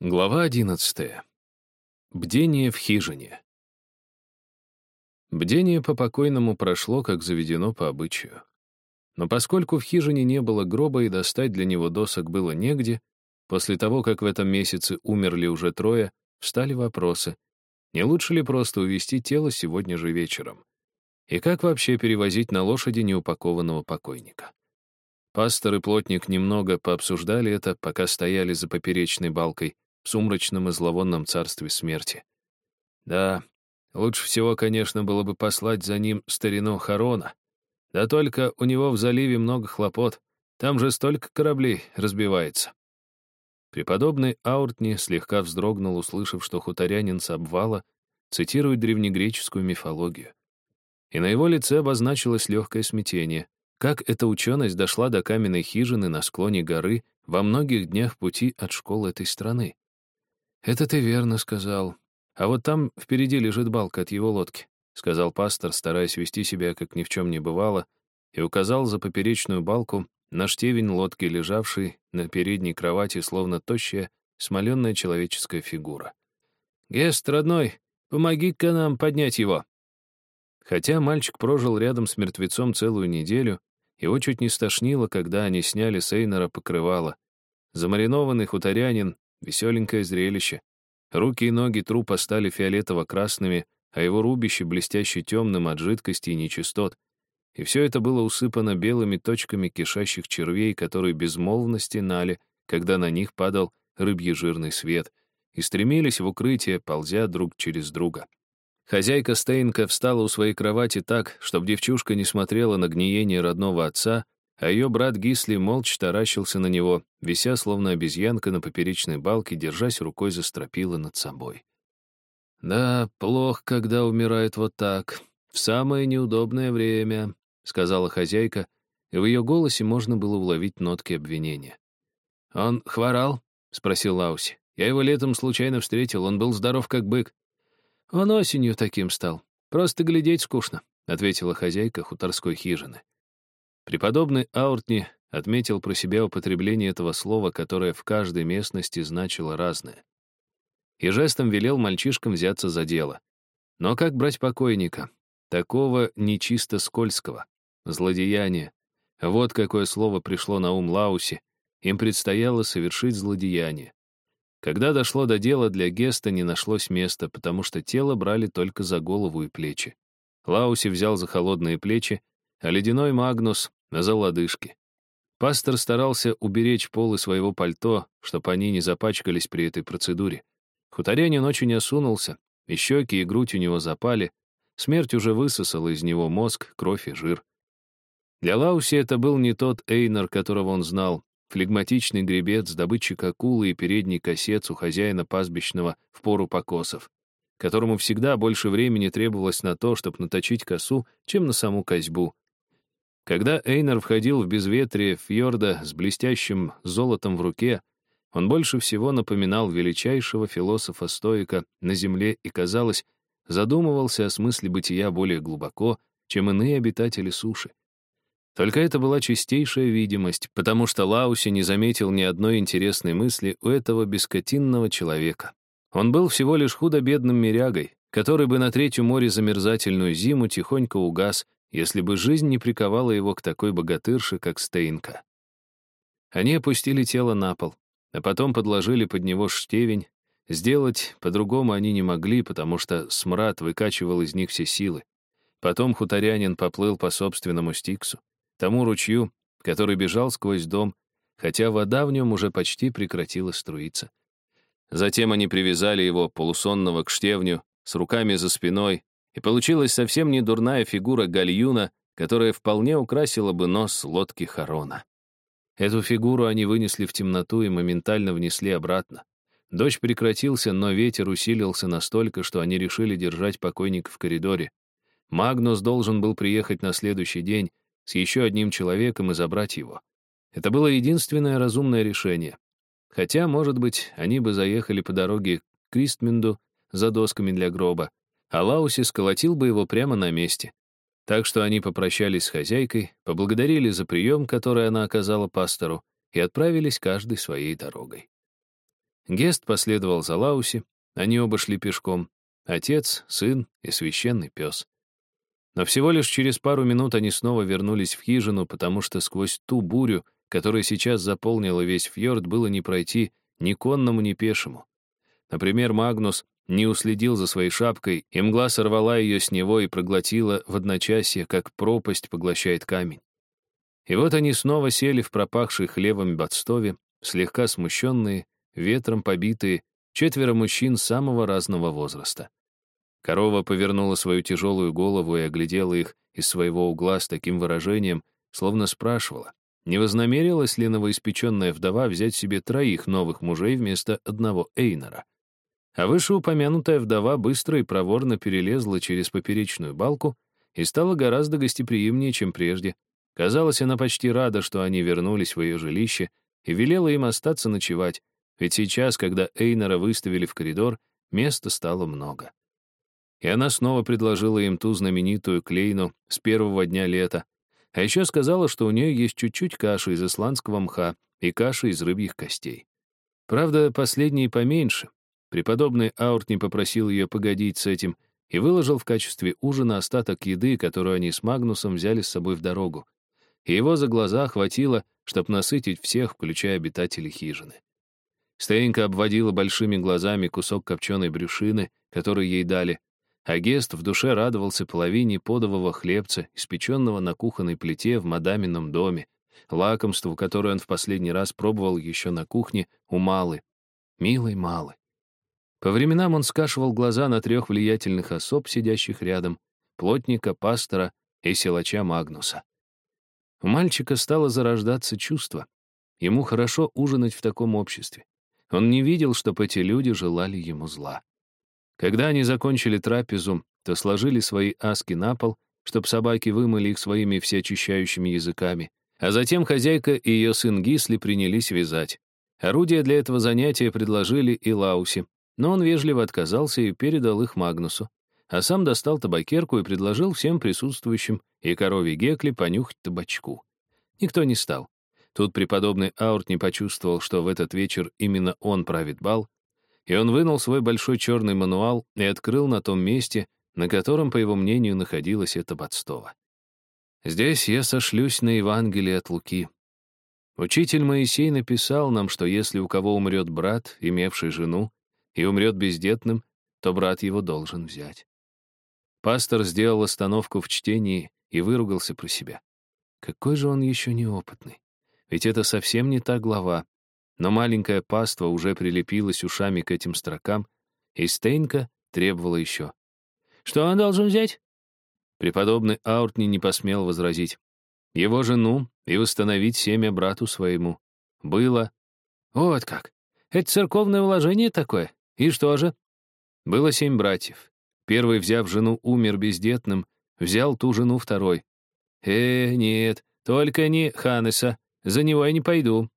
Глава одиннадцатая. Бдение в хижине. Бдение по покойному прошло, как заведено по обычаю. Но поскольку в хижине не было гроба и достать для него досок было негде, после того, как в этом месяце умерли уже трое, встали вопросы, не лучше ли просто увезти тело сегодня же вечером? И как вообще перевозить на лошади неупакованного покойника? Пастор и плотник немного пообсуждали это, пока стояли за поперечной балкой, в сумрачном и зловонном царстве смерти. Да, лучше всего, конечно, было бы послать за ним старину Харона. Да только у него в заливе много хлопот. Там же столько кораблей разбивается. Преподобный Ауртни слегка вздрогнул, услышав, что хуторянин с обвала цитирует древнегреческую мифологию. И на его лице обозначилось легкое смятение. Как эта ученость дошла до каменной хижины на склоне горы во многих днях пути от школы этой страны? «Это ты верно сказал. А вот там впереди лежит балка от его лодки», — сказал пастор, стараясь вести себя, как ни в чем не бывало, и указал за поперечную балку на штевень лодки, лежавший на передней кровати, словно тощая, смоленная человеческая фигура. «Гест, родной, помоги-ка нам поднять его!» Хотя мальчик прожил рядом с мертвецом целую неделю, его чуть не стошнило, когда они сняли с Эйнора покрывало. Замаринованный хуторянин Веселенькое зрелище. Руки и ноги трупа стали фиолетово-красными, а его рубище блестяще темным от жидкости и нечистот. И все это было усыпано белыми точками кишащих червей, которые безмолвно стенали, когда на них падал рыбьий жирный свет, и стремились в укрытие, ползя друг через друга. Хозяйка Стейнка встала у своей кровати так, чтобы девчушка не смотрела на гниение родного отца, а ее брат Гисли молча таращился на него, вися словно обезьянка на поперечной балке, держась рукой за стропила над собой. «Да, плохо, когда умирает вот так, в самое неудобное время», — сказала хозяйка, и в ее голосе можно было уловить нотки обвинения. «Он хворал?» — спросил Лауси. «Я его летом случайно встретил, он был здоров как бык». «Он осенью таким стал. Просто глядеть скучно», — ответила хозяйка хуторской хижины. Преподобный Ауртни отметил про себя употребление этого слова, которое в каждой местности значило разное. И жестом велел мальчишкам взяться за дело. Но как брать покойника? Такого нечисто скользкого. Злодеяние. Вот какое слово пришло на ум Лауси. Им предстояло совершить злодеяние. Когда дошло до дела, для Геста не нашлось места, потому что тело брали только за голову и плечи. Лауси взял за холодные плечи, а ледяной Магнус за лодыжки. Пастор старался уберечь полы своего пальто, чтобы они не запачкались при этой процедуре. Хуторянин очень осунулся, и щеки и грудь у него запали, смерть уже высосала из него мозг, кровь и жир. Для Лауси это был не тот Эйнер, которого он знал, флегматичный гребец, добытчик акулы и передний косец у хозяина пастбищного в пору покосов, которому всегда больше времени требовалось на то, чтобы наточить косу, чем на саму козьбу, когда Эйнар входил в безветрие фьорда с блестящим золотом в руке, он больше всего напоминал величайшего философа-стоика на земле и, казалось, задумывался о смысле бытия более глубоко, чем иные обитатели суши. Только это была чистейшая видимость, потому что Лауси не заметил ни одной интересной мысли у этого бескотинного человека. Он был всего лишь худо-бедным мирягой, который бы на третью море замерзательную зиму тихонько угас, если бы жизнь не приковала его к такой богатырше, как Стейнка. Они опустили тело на пол, а потом подложили под него штевень. Сделать по-другому они не могли, потому что смрад выкачивал из них все силы. Потом хуторянин поплыл по собственному стиксу, тому ручью, который бежал сквозь дом, хотя вода в нем уже почти прекратила струиться. Затем они привязали его, полусонного, к штевню, с руками за спиной, и получилась совсем не дурная фигура гальюна, которая вполне украсила бы нос лодки Харона. Эту фигуру они вынесли в темноту и моментально внесли обратно. Дождь прекратился, но ветер усилился настолько, что они решили держать покойника в коридоре. Магнус должен был приехать на следующий день с еще одним человеком и забрать его. Это было единственное разумное решение. Хотя, может быть, они бы заехали по дороге к Кристминду за досками для гроба, а Лауси сколотил бы его прямо на месте. Так что они попрощались с хозяйкой, поблагодарили за прием, который она оказала пастору, и отправились каждый своей дорогой. Гест последовал за Лауси, они оба шли пешком. Отец, сын и священный пес. Но всего лишь через пару минут они снова вернулись в хижину, потому что сквозь ту бурю, которая сейчас заполнила весь фьорд, было не пройти ни конному, ни пешему. Например, Магнус не уследил за своей шапкой, и мгла сорвала ее с него и проглотила в одночасье, как пропасть поглощает камень. И вот они снова сели в пропахший хлебом Бадстове, слегка смущенные, ветром побитые, четверо мужчин самого разного возраста. Корова повернула свою тяжелую голову и оглядела их из своего угла с таким выражением, словно спрашивала, не вознамерилась ли новоиспеченная вдова взять себе троих новых мужей вместо одного Эйнора. А вышеупомянутая вдова быстро и проворно перелезла через поперечную балку и стала гораздо гостеприимнее, чем прежде. Казалось, она почти рада, что они вернулись в ее жилище, и велела им остаться ночевать, ведь сейчас, когда Эйнора выставили в коридор, места стало много. И она снова предложила им ту знаменитую клейну с первого дня лета, а еще сказала, что у нее есть чуть-чуть каши из исландского мха и каши из рыбьих костей. Правда, последние поменьше, Преподобный Ауртни попросил ее погодить с этим и выложил в качестве ужина остаток еды, которую они с Магнусом взяли с собой в дорогу. И его за глаза хватило, чтобы насытить всех, включая обитателей хижины. Стейнка обводила большими глазами кусок копченой брюшины, который ей дали, а Гест в душе радовался половине подового хлебца, испеченного на кухонной плите в мадамином доме, лакомству, которое он в последний раз пробовал еще на кухне у Малы, милой Малы. По временам он скашивал глаза на трех влиятельных особ, сидящих рядом, плотника, пастора и силача Магнуса. У мальчика стало зарождаться чувство. Ему хорошо ужинать в таком обществе. Он не видел, чтоб эти люди желали ему зла. Когда они закончили трапезу, то сложили свои аски на пол, чтоб собаки вымыли их своими всеочищающими языками, а затем хозяйка и ее сын Гисли принялись вязать. Орудия для этого занятия предложили и Лауси, но он вежливо отказался и передал их Магнусу, а сам достал табакерку и предложил всем присутствующим и корове Гекли понюхать табачку. Никто не стал. Тут преподобный Аурт не почувствовал, что в этот вечер именно он правит бал, и он вынул свой большой черный мануал и открыл на том месте, на котором, по его мнению, находилась эта Бадстова. Здесь я сошлюсь на Евангелие от Луки. Учитель Моисей написал нам, что если у кого умрет брат, имевший жену, и умрет бездетным, то брат его должен взять. Пастор сделал остановку в чтении и выругался про себя. Какой же он еще неопытный. Ведь это совсем не та глава. Но маленькая паства уже прилепилась ушами к этим строкам, и Стейнка требовала еще. «Что он должен взять?» Преподобный Ауртни не посмел возразить. Его жену и восстановить семя брату своему. Было... Вот как! Это церковное уложение такое? И что же? Было семь братьев. Первый, взяв жену, умер бездетным, взял ту жену второй. Э, нет, только не Ханеса, за него я не пойду.